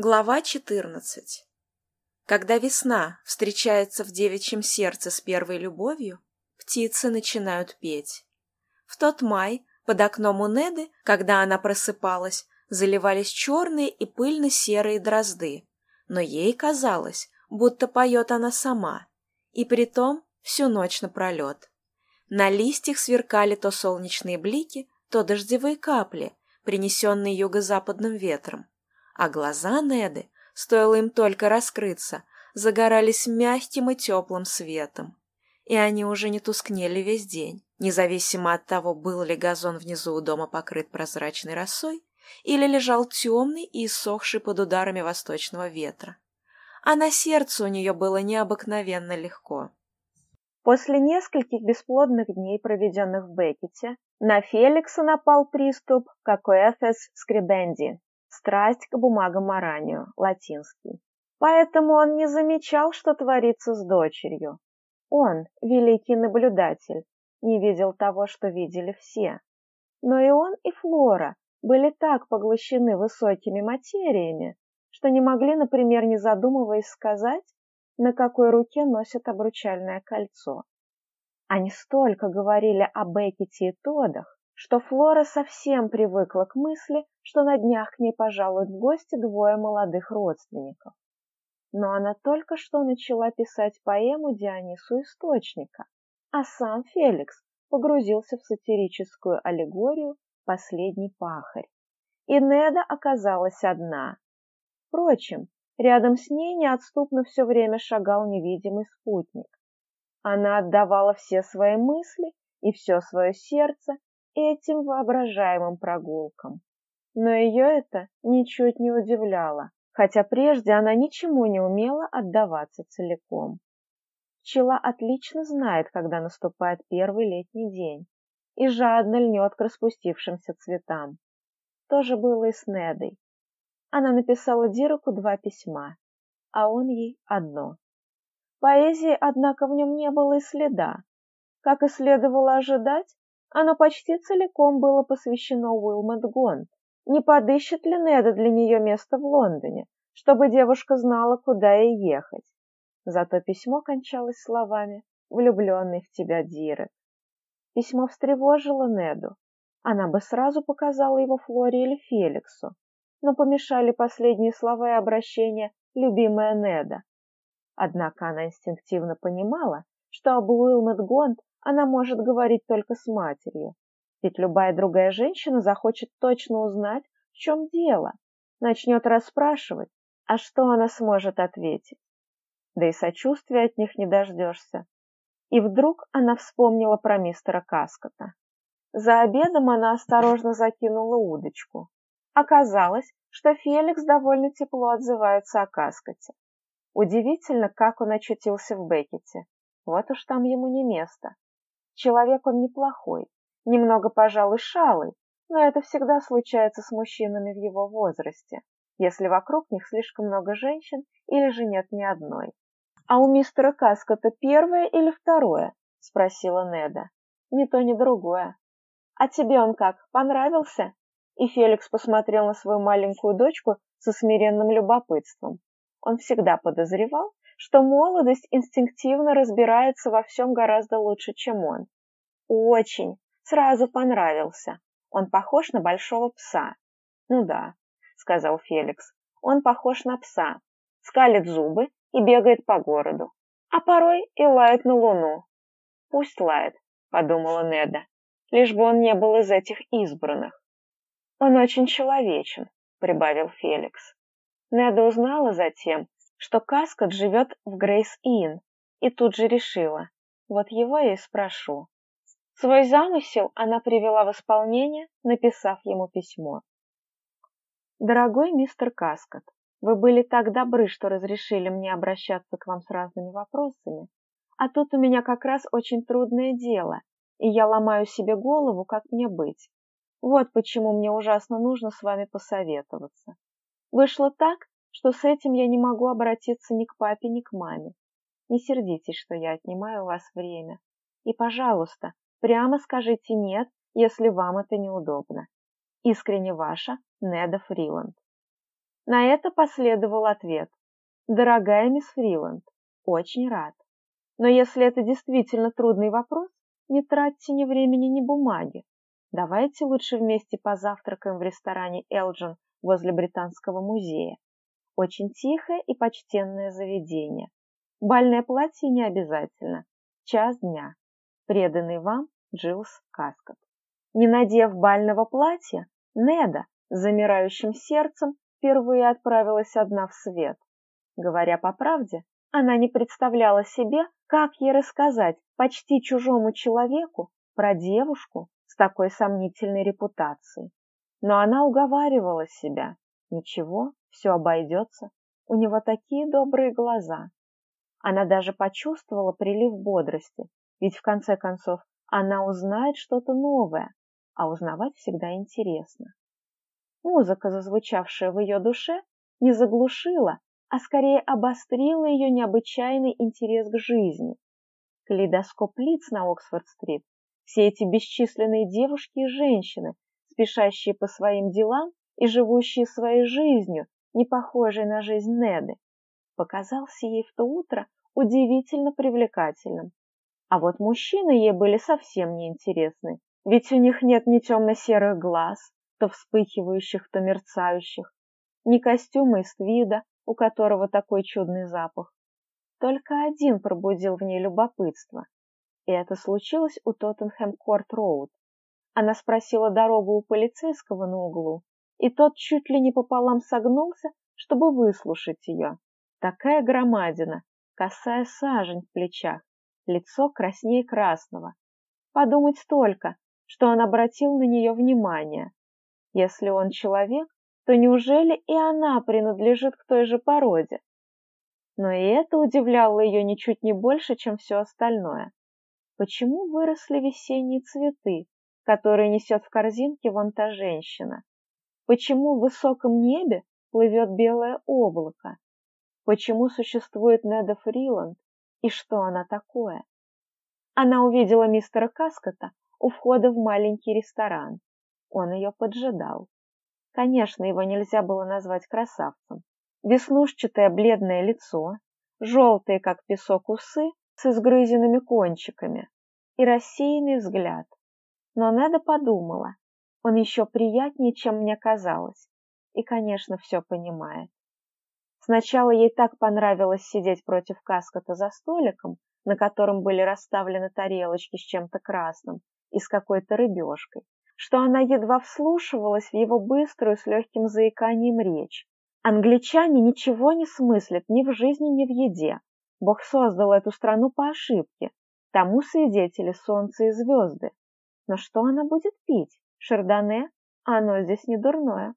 Глава 14. Когда весна встречается в девичьем сердце с первой любовью, птицы начинают петь. В тот май под окном у Неды, когда она просыпалась, заливались черные и пыльно-серые дрозды, но ей казалось, будто поет она сама, и притом всю ночь напролет. На листьях сверкали то солнечные блики, то дождевые капли, принесенные юго-западным ветром а глаза Неды, стоило им только раскрыться, загорались мягким и теплым светом. И они уже не тускнели весь день, независимо от того, был ли газон внизу у дома покрыт прозрачной росой или лежал темный и иссохший под ударами восточного ветра. А на сердце у нее было необыкновенно легко. После нескольких бесплодных дней, проведенных в Беккете, на Феликса напал приступ какоэфес скребенди, страсть к бумагам Маранию, латинский. Поэтому он не замечал, что творится с дочерью. Он, великий наблюдатель, не видел того, что видели все. Но и он, и Флора были так поглощены высокими материями, что не могли, например, не задумываясь сказать, на какой руке носят обручальное кольцо. Они столько говорили о Беккете и Тодах, что Флора совсем привыкла к мысли, что на днях к ней пожалуют в гости двое молодых родственников. Но она только что начала писать поэму Дионису Источника, а сам Феликс погрузился в сатирическую аллегорию «Последний пахарь». И Неда оказалась одна. Впрочем, рядом с ней неотступно все время шагал невидимый спутник. Она отдавала все свои мысли и все свое сердце этим воображаемым прогулкам. Но ее это ничуть не удивляло, хотя прежде она ничему не умела отдаваться целиком. Пчела отлично знает, когда наступает первый летний день, и жадно льнет к распустившимся цветам. То же было и с Недой. Она написала Дироку два письма, а он ей одно. Поэзии, однако, в нем не было и следа. Как и следовало ожидать, оно почти целиком было посвящено Уилмот Гонт. Не подыщет ли Неда для нее место в Лондоне, чтобы девушка знала, куда ей ехать? Зато письмо кончалось словами «Влюбленный в тебя Дирек». Письмо встревожило Неду. Она бы сразу показала его Флоре или Феликсу, но помешали последние слова и обращения «любимая Неда». Однако она инстинктивно понимала, что об Уилмот Гонт она может говорить только с матерью. Ведь любая другая женщина захочет точно узнать, в чем дело, начнет расспрашивать, а что она сможет ответить. Да и сочувствия от них не дождешься. И вдруг она вспомнила про мистера Каскота. За обедом она осторожно закинула удочку. Оказалось, что Феликс довольно тепло отзывается о Каскоте. Удивительно, как он очутился в Беккете. Вот уж там ему не место. Человек он неплохой, немного, пожалуй, шалый, но это всегда случается с мужчинами в его возрасте, если вокруг них слишком много женщин или же нет ни одной. «А у мистера Каскота первое или второе?» — спросила Неда. «Ни то, ни другое». «А тебе он как, понравился?» И Феликс посмотрел на свою маленькую дочку со смиренным любопытством. Он всегда подозревал, что молодость инстинктивно разбирается во всем гораздо лучше, чем он. Очень, сразу понравился. Он похож на большого пса. Ну да, сказал Феликс. Он похож на пса. Скалит зубы и бегает по городу. А порой и лает на луну. Пусть лает, подумала Неда. Лишь бы он не был из этих избранных. Он очень человечен, прибавил Феликс. Неда узнала затем, что Каскот живет в Грейс-Инн, и тут же решила, вот его я и спрошу. Свой замысел она привела в исполнение, написав ему письмо. «Дорогой мистер Каскот, вы были так добры, что разрешили мне обращаться к вам с разными вопросами, а тут у меня как раз очень трудное дело, и я ломаю себе голову, как мне быть. Вот почему мне ужасно нужно с вами посоветоваться. Вышло так, что с этим я не могу обратиться ни к папе, ни к маме. Не сердитесь, что я отнимаю у вас время. И, пожалуйста, прямо скажите «нет», если вам это неудобно. Искренне ваша Неда Фриланд. На это последовал ответ. «Дорогая мисс Фриланд, очень рад. Но если это действительно трудный вопрос, не тратьте ни времени, ни бумаги. Давайте лучше вместе позавтракаем в ресторане «Элджин» возле Британского музея. Очень тихое и почтенное заведение. Бальное платье не обязательно. Час дня. Преданный вам Джилс Каскот. Не надев бального платья, Неда с замирающим сердцем впервые отправилась одна в свет. Говоря по правде, она не представляла себе, как ей рассказать почти чужому человеку про девушку с такой сомнительной репутацией. Но она уговаривала себя. Ничего, все обойдется. У него такие добрые глаза. Она даже почувствовала прилив бодрости, ведь в конце концов она узнает что-то новое, а узнавать всегда интересно. Музыка, зазвучавшая в ее душе, не заглушила, а скорее обострила ее необычайный интерес к жизни. Калейдоскоп лиц на Оксфорд-стрит, все эти бесчисленные девушки и женщины, спешащие по своим делам и живущие своей жизнью, не похожей на жизнь Неды, показался ей в то утро удивительно привлекательным. А вот мужчины ей были совсем неинтересны, ведь у них нет ни темно-серых глаз, то вспыхивающих, то мерцающих, ни костюма из твида, у которого такой чудный запах. Только один пробудил в ней любопытство, и это случилось у Тоттенхэм-Корт-Роуд. Она спросила дорогу у полицейского на углу, и тот чуть ли не пополам согнулся, чтобы выслушать ее. Такая громадина, косая сажень в плечах, лицо краснее красного. Подумать только, что он обратил на нее внимание. Если он человек, то неужели и она принадлежит к той же породе? Но и это удивляло ее ничуть не больше, чем все остальное. Почему выросли весенние цветы, которые несет в корзинке вон та женщина? Почему в высоком небе плывет белое облако? Почему существует Неда Фриланд и что она такое? Она увидела мистера Каскота у входа в маленький ресторан. Он ее поджидал. Конечно, его нельзя было назвать красавцем. Веснушчатое бледное лицо, желтые, как песок, усы с изгрызенными кончиками и рассеянный взгляд. Но Неда подумала, он еще приятнее, чем мне казалось, и, конечно, все понимает. Сначала ей так понравилось сидеть против Каскота за столиком, на котором были расставлены тарелочки с чем-то красным и с какой-то рыбешкой, что она едва вслушивалась в его быструю с легким заиканием речь. Англичане ничего не смыслят ни в жизни, ни в еде. Бог создал эту страну по ошибке. Тому свидетели солнце и звезды. Но что она будет пить? Шардоне? Оно здесь не дурное.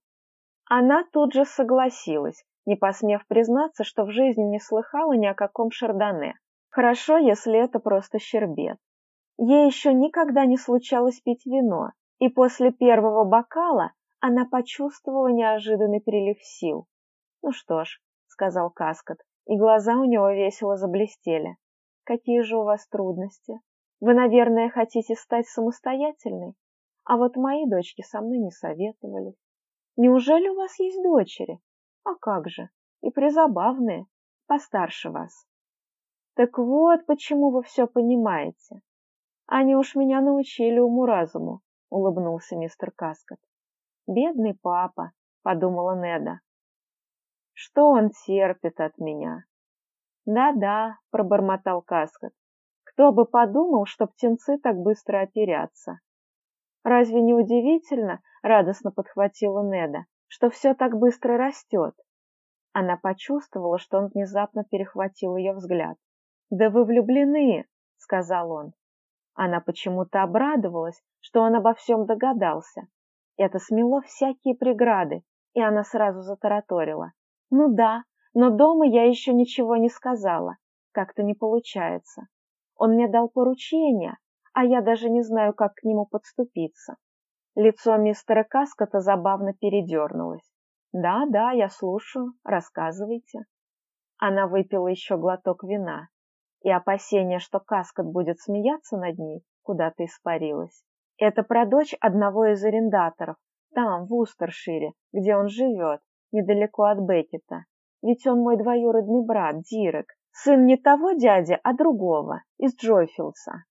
Она тут же согласилась, не посмев признаться, что в жизни не слыхала ни о каком шардоне. Хорошо, если это просто щербет. Ей еще никогда не случалось пить вино, и после первого бокала она почувствовала неожиданный прилив сил. «Ну что ж», — сказал Каскот, и глаза у него весело заблестели. «Какие же у вас трудности? Вы, наверное, хотите стать самостоятельной? А вот мои дочки со мной не советовались. Неужели у вас есть дочери? А как же, и призабавные, постарше вас. Так вот, почему вы все понимаете. Они уж меня научили уму-разуму, улыбнулся мистер Каскот. Бедный папа, подумала Неда. Что он терпит от меня? Да-да, пробормотал Каскот. Кто бы подумал, что птенцы так быстро оперятся. Разве не удивительно, радостно подхватила Неда, что все так быстро растет? Она почувствовала, что он внезапно перехватил ее взгляд. «Да вы влюблены!» — сказал он. Она почему-то обрадовалась, что он обо всем догадался. Это смело всякие преграды, и она сразу затараторила. «Ну да, но дома я еще ничего не сказала. Как-то не получается. Он мне дал поручение, а я даже не знаю, как к нему подступиться». Лицо мистера Каскота забавно передернулось. «Да, да, я слушаю. Рассказывайте». Она выпила еще глоток вина и опасение, что Каскот будет смеяться над ней, куда-то испарилось. Это про дочь одного из арендаторов, там, в Устершире, где он живет, недалеко от Беккета. Ведь он мой двоюродный брат, Дирек, сын не того дяди, а другого, из Джойфилса.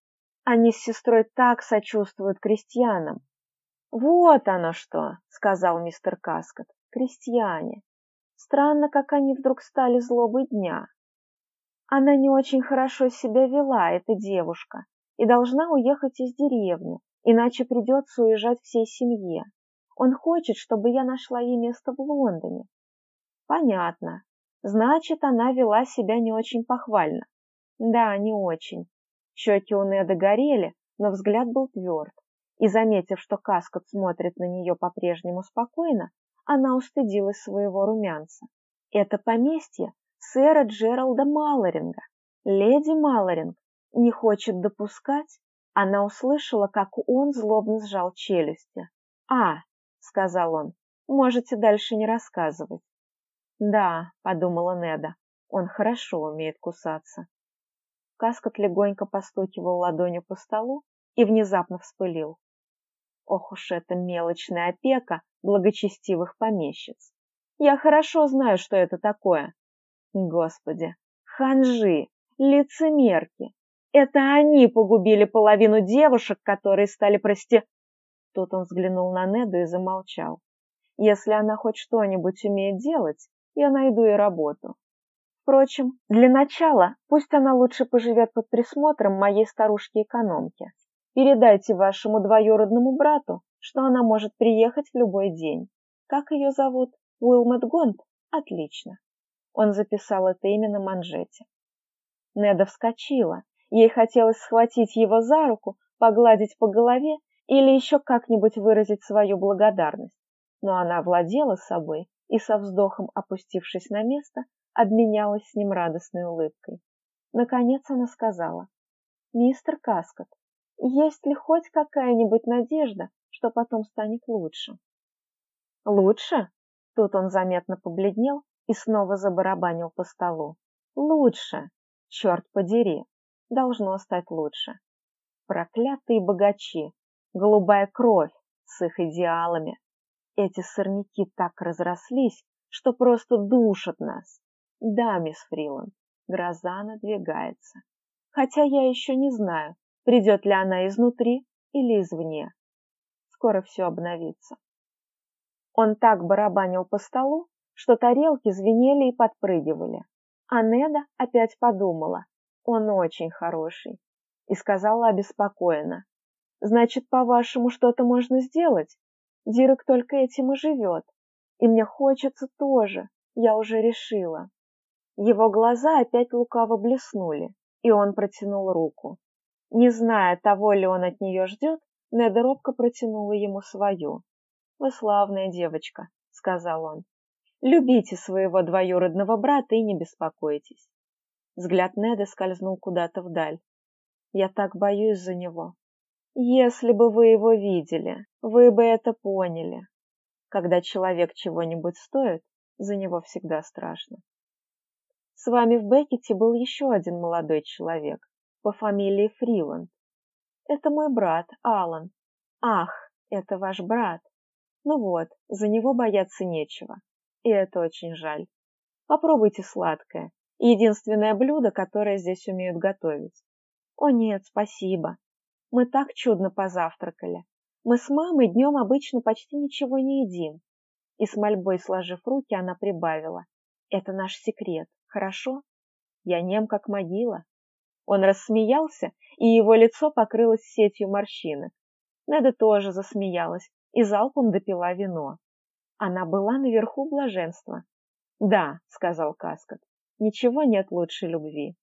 Они с сестрой так сочувствуют крестьянам. «Вот оно что!» — сказал мистер Каскот. «Крестьяне. Странно, как они вдруг стали злобой дня. Она не очень хорошо себя вела, эта девушка, и должна уехать из деревни, иначе придется уезжать всей семье. Он хочет, чтобы я нашла ей место в Лондоне. Понятно. Значит, она вела себя не очень похвально. Да, не очень. Щеки у Неда горели, но взгляд был тверд. И, заметив, что Каскот смотрит на нее по-прежнему спокойно, она устыдилась своего румянца. Это поместье сэра Джералда Малоринга. Леди Малоринг не хочет допускать, она услышала, как он злобно сжал челюсти. «А», — сказал он, — «можете дальше не рассказывать». «Да», — подумала Неда, — «он хорошо умеет кусаться». Каскот легонько постукивал ладонью по столу и внезапно вспылил. Ох уж эта мелочная опека благочестивых помещиц. Я хорошо знаю, что это такое. Господи, ханжи, лицемерки. Это они погубили половину девушек, которые стали прости... Тут он взглянул на Неду и замолчал. Если она хоть что-нибудь умеет делать, я найду ей работу. Впрочем, для начала пусть она лучше поживет под присмотром моей старушки-экономки. Передайте вашему двоюродному брату, что она может приехать в любой день. Как ее зовут? Уилмот Гонт? Отлично. Он записал это имя на манжете. Неда вскочила. Ей хотелось схватить его за руку, погладить по голове или еще как-нибудь выразить свою благодарность. Но она владела собой и со вздохом, опустившись на место, обменялась с ним радостной улыбкой. Наконец она сказала, «Мистер Каскот, есть ли хоть какая-нибудь надежда, что потом станет лучше? Лучше? Тут он заметно побледнел и снова забарабанил по столу. Лучше! Черт подери! Должно стать лучше. Проклятые богачи! Голубая кровь с их идеалами! Эти сорняки так разрослись, что просто душат нас. Да, мисс Фриланд, гроза надвигается. Хотя я еще не знаю, Придет ли она изнутри или извне? Скоро все обновится. Он так барабанил по столу, что тарелки звенели и подпрыгивали. А Неда опять подумала, он очень хороший, и сказала обеспокоенно. «Значит, по-вашему, что-то можно сделать? Дирек только этим и живет. И мне хочется тоже, я уже решила». Его глаза опять лукаво блеснули, и он протянул руку. Не зная, того ли он от нее ждет, Неда робко протянула ему свою. «Вы славная девочка», — сказал он. «Любите своего двоюродного брата и не беспокойтесь». Взгляд Неда скользнул куда-то вдаль. «Я так боюсь за него. Если бы вы его видели, вы бы это поняли. Когда человек чего-нибудь стоит, за него всегда страшно. С вами в Беккете был еще один молодой человек по фамилии Фриланд. Это мой брат, Алан. Ах, это ваш брат. Ну вот, за него бояться нечего. И это очень жаль. Попробуйте сладкое. Единственное блюдо, которое здесь умеют готовить. О нет, спасибо. Мы так чудно позавтракали. Мы с мамой днем обычно почти ничего не едим. И с мольбой сложив руки, она прибавила. Это наш секрет, хорошо? Я нем как могила. Он рассмеялся, и его лицо покрылось сетью морщинок. Неда тоже засмеялась и залпом допила вино. Она была наверху блаженства. «Да», — сказал Каскот, — «ничего нет лучше любви».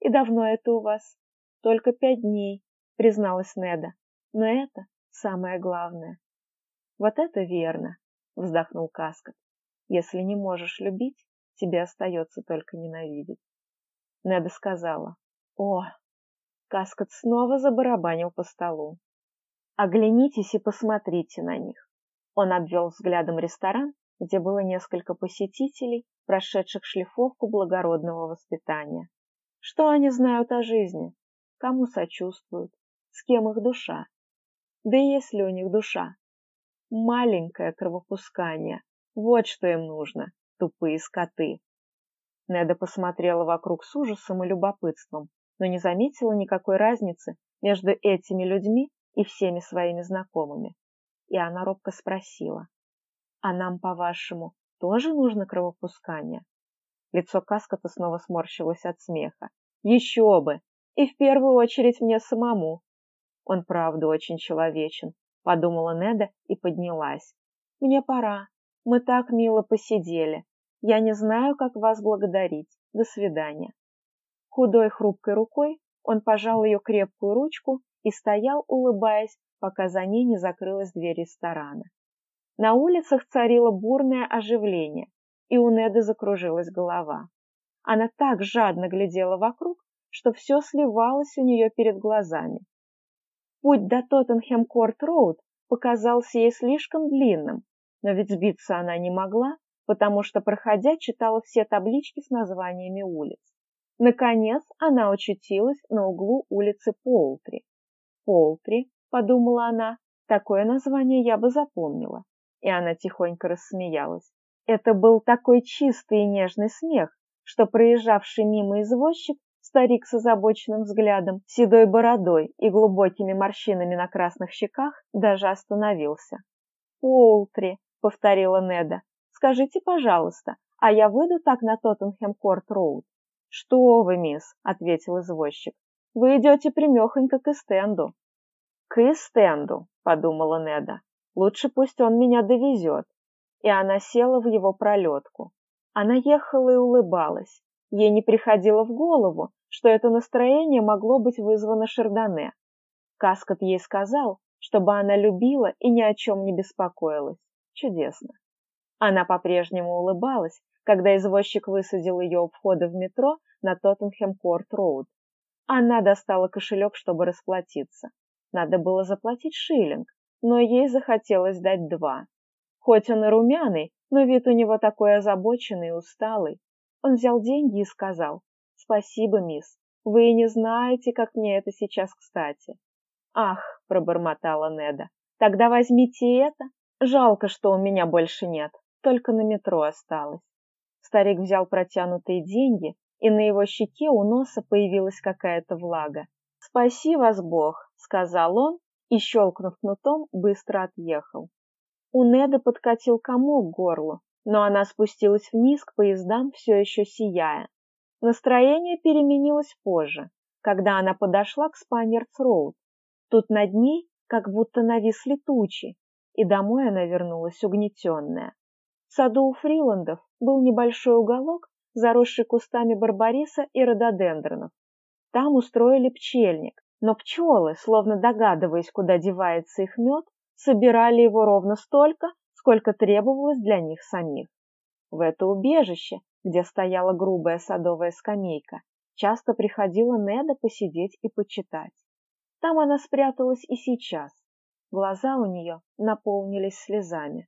«И давно это у вас?» «Только пять дней», — призналась Неда. «Но это самое главное». «Вот это верно», — вздохнул Каскот. «Если не можешь любить, тебе остается только ненавидеть». Неда сказала, о! Каскот снова забарабанил по столу. Оглянитесь и посмотрите на них. Он обвел взглядом ресторан, где было несколько посетителей, прошедших шлифовку благородного воспитания. Что они знают о жизни? Кому сочувствуют? С кем их душа? Да и есть ли у них душа? Маленькое кровопускание, Вот что им нужно, тупые скоты. Неда посмотрела вокруг с ужасом и любопытством, но не заметила никакой разницы между этими людьми и всеми своими знакомыми. И она робко спросила, «А нам, по-вашему, тоже нужно кровопускание?» Лицо Каскота снова сморщилось от смеха. «Еще бы! И в первую очередь мне самому!» «Он правда очень человечен», — подумала Неда и поднялась. «Мне пора. Мы так мило посидели. Я не знаю, как вас благодарить. До свидания». Худой хрупкой рукой он пожал ее крепкую ручку и стоял, улыбаясь, пока за ней не закрылась дверь ресторана. На улицах царило бурное оживление, и у Неды закружилась голова. Она так жадно глядела вокруг, что все сливалось у нее перед глазами. Путь до Тоттенхэм-Корт-Роуд показался ей слишком длинным, но ведь сбиться она не могла, потому что, проходя, читала все таблички с названиями улиц. Наконец она очутилась на углу улицы Полтри. «Полтри», — подумала она, — «такое название я бы запомнила». И она тихонько рассмеялась. Это был такой чистый и нежный смех, что проезжавший мимо извозчик, старик с озабоченным взглядом, седой бородой и глубокими морщинами на красных щеках, даже остановился. «Полтри», — повторила Неда, — «скажите, пожалуйста, а я выйду так на Тоттенхэм-Корт-Роуд?» «Что вы, мисс», — ответил извозчик, — «вы идете примехонько к Эстенду». «К Эстенду», — подумала Неда, — «лучше пусть он меня довезет». И она села в его пролетку. Она ехала и улыбалась. Ей не приходило в голову, что это настроение могло быть вызвано Шардоне. Каскот ей сказал, чтобы она любила и ни о чем не беспокоилась. Чудесно. Она по-прежнему улыбалась, когда извозчик высадил ее у входа в метро на Тоттенхэм-Корт-Роуд. Она достала кошелек, чтобы расплатиться. Надо было заплатить шиллинг, но ей захотелось дать два. Хоть он и румяный, но вид у него такой озабоченный и усталый. Он взял деньги и сказал, «Спасибо, мисс, вы не знаете, как мне это сейчас кстати». «Ах», — пробормотала Неда, «тогда возьмите это. Жалко, что у меня больше нет, только на метро осталось». Старик взял протянутые деньги, и на его щеке у носа появилась какая-то влага. «Спаси вас Бог», — сказал он, и, щелкнув кнутом, быстро отъехал. У Неда подкатил комок к горлу, но она спустилась вниз к поездам, все еще сияя. Настроение переменилось позже, когда она подошла к Спаннерс-Роуд. Тут над ней как будто нависли тучи, и домой она вернулась угнетенная. В саду у Фриландов был небольшой уголок, заросший кустами барбариса и рододендронов. Там устроили пчельник, но пчелы, словно догадываясь, куда девается их мед, собирали его ровно столько, сколько требовалось для них самих. В это убежище, где стояла грубая садовая скамейка, часто приходила Неда посидеть и почитать. Там она спряталась и сейчас. Глаза у нее наполнились слезами.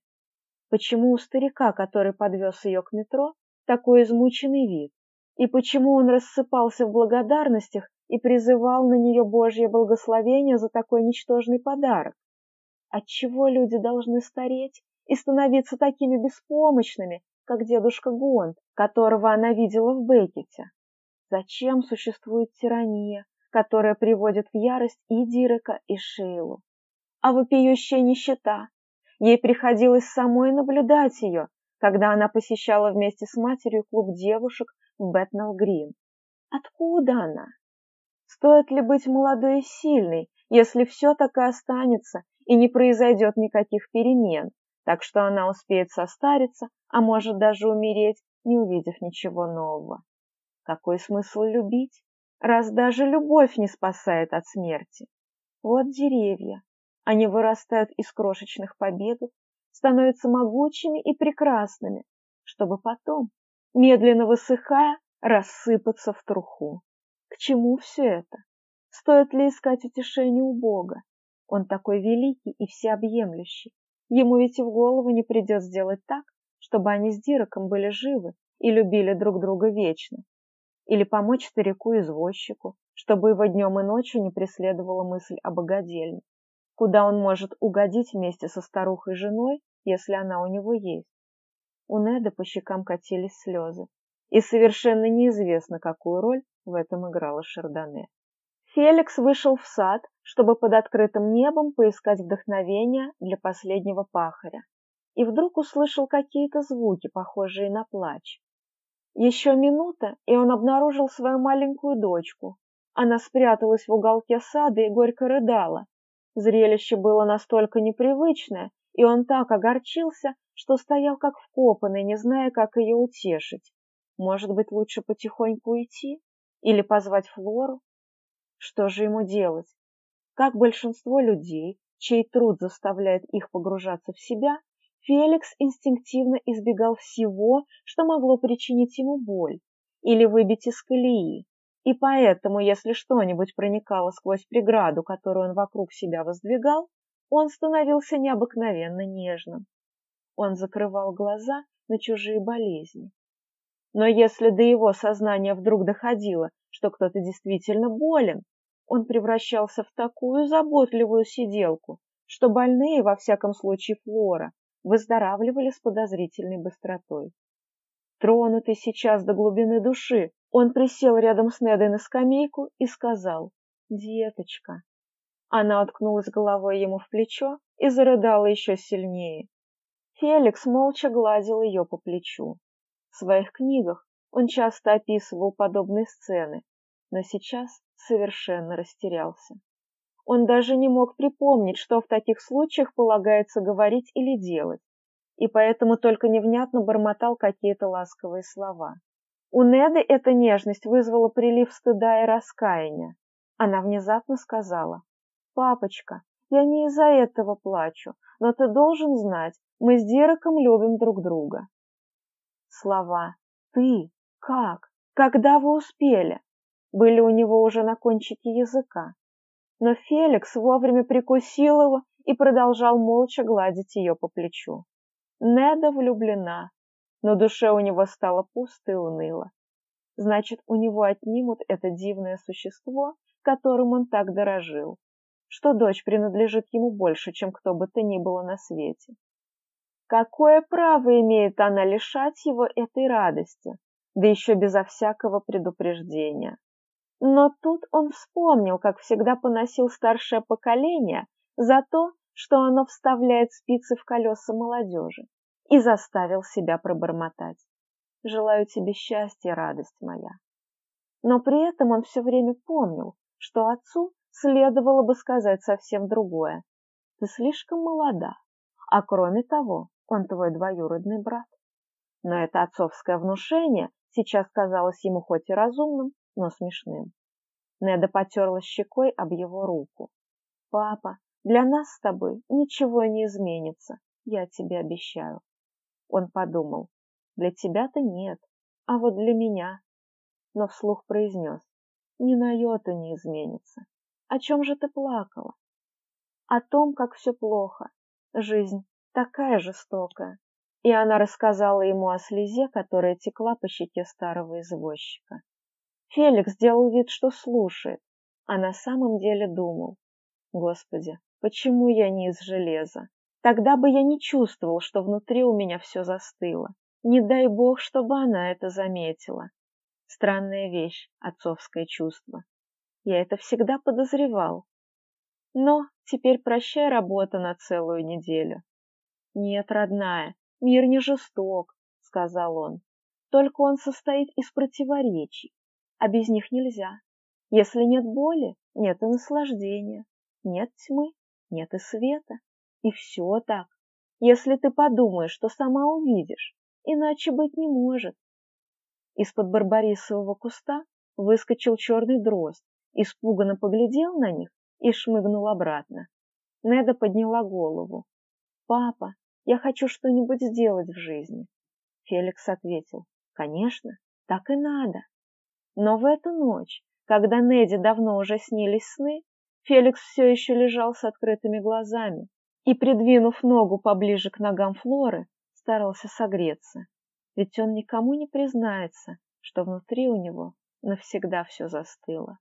Почему у старика, который подвез ее к метро, такой измученный вид? И почему он рассыпался в благодарностях и призывал на нее Божье благословение за такой ничтожный подарок? Отчего люди должны стареть и становиться такими беспомощными, как дедушка Гонд, которого она видела в Беккете? Зачем существует тирания, которая приводит в ярость и Дирека, и Шейлу? А вопиющая нищета? Ей приходилось самой наблюдать ее, когда она посещала вместе с матерью клуб девушек в Бэтнелл-Грин. Откуда она? Стоит ли быть молодой и сильной, если все так и останется и не произойдет никаких перемен, так что она успеет состариться, а может даже умереть, не увидев ничего нового. Какой смысл любить, раз даже любовь не спасает от смерти? Вот деревья. Они вырастают из крошечных побегов, становятся могучими и прекрасными, чтобы потом, медленно высыхая, рассыпаться в труху. К чему все это? Стоит ли искать утешение у Бога? Он такой великий и всеобъемлющий. Ему ведь и в голову не придет сделать так, чтобы они с Дироком были живы и любили друг друга вечно. Или помочь старику-извозчику, чтобы его днем и ночью не преследовала мысль о богадельне, куда он может угодить вместе со старухой-женой, если она у него есть. У Неда по щекам катились слезы, и совершенно неизвестно, какую роль в этом играла Шардоне. Феликс вышел в сад, чтобы под открытым небом поискать вдохновения для последнего пахаря, и вдруг услышал какие-то звуки, похожие на плач. Еще минута, и он обнаружил свою маленькую дочку. Она спряталась в уголке сада и горько рыдала. Зрелище было настолько непривычное, и он так огорчился, что стоял как вкопанный, не зная, как ее утешить. Может быть, лучше потихоньку уйти? Или позвать Флору? Что же ему делать? Как большинство людей, чей труд заставляет их погружаться в себя, Феликс инстинктивно избегал всего, что могло причинить ему боль или выбить из колеи. И поэтому, если что-нибудь проникало сквозь преграду, которую он вокруг себя воздвигал, он становился необыкновенно нежным. Он закрывал глаза на чужие болезни. Но если до его сознания вдруг доходило, что кто-то действительно болен, он превращался в такую заботливую сиделку, что больные, во всяком случае Флора, выздоравливали с подозрительной быстротой. Тронутый сейчас до глубины души, он присел рядом с Недой на скамейку и сказал «Деточка». Она уткнулась головой ему в плечо и зарыдала еще сильнее. Феликс молча гладил ее по плечу. В своих книгах он часто описывал подобные сцены, но сейчас совершенно растерялся. Он даже не мог припомнить, что в таких случаях полагается говорить или делать, и поэтому только невнятно бормотал какие-то ласковые слова. У Неды эта нежность вызвала прилив стыда и раскаяния. Она внезапно сказала, «Папочка, я не из-за этого плачу, но ты должен знать, мы с Дереком любим друг друга». Слова «ты», «как», «когда вы успели» были у него уже на кончике языка но Феликс вовремя прикусил его и продолжал молча гладить ее по плечу. Неда влюблена, но душе у него стало пусто и уныло. Значит, у него отнимут это дивное существо, которым он так дорожил, что дочь принадлежит ему больше, чем кто бы то ни было на свете. Какое право имеет она лишать его этой радости, да еще безо всякого предупреждения? Но тут он вспомнил, как всегда поносил старшее поколение за то, что оно вставляет спицы в колеса молодежи, и заставил себя пробормотать. «Желаю тебе счастья, радость моя». Но при этом он все время помнил, что отцу следовало бы сказать совсем другое. «Ты слишком молода, а кроме того, он твой двоюродный брат». Но это отцовское внушение сейчас казалось ему хоть и разумным, но смешным. Неда потерла щекой об его руку. «Папа, для нас с тобой ничего не изменится, я тебе обещаю». Он подумал, «Для тебя-то нет, а вот для меня». Но вслух произнес, «Ни на йоту не изменится. О чем же ты плакала?» «О том, как все плохо. Жизнь такая жестокая». И она рассказала ему о слезе, которая текла по щеке старого извозчика. Феликс сделал вид, что слушает, а на самом деле думал. Господи, почему я не из железа? Тогда бы я не чувствовал, что внутри у меня все застыло. Не дай бог, чтобы она это заметила. Странная вещь, отцовское чувство. Я это всегда подозревал. Но теперь прощай работа на целую неделю. Нет, родная, мир не жесток, сказал он. Только он состоит из противоречий а без них нельзя. Если нет боли, нет и наслаждения, нет тьмы, нет и света. И все так. Если ты подумаешь, что сама увидишь, иначе быть не может. Из-под барбарисового куста выскочил черный дрозд, испуганно поглядел на них и шмыгнул обратно. Неда подняла голову. «Папа, я хочу что-нибудь сделать в жизни». Феликс ответил, «Конечно, так и надо». Но в эту ночь, когда Неди давно уже снились сны, Феликс все еще лежал с открытыми глазами и, придвинув ногу поближе к ногам Флоры, старался согреться, ведь он никому не признается, что внутри у него навсегда все застыло.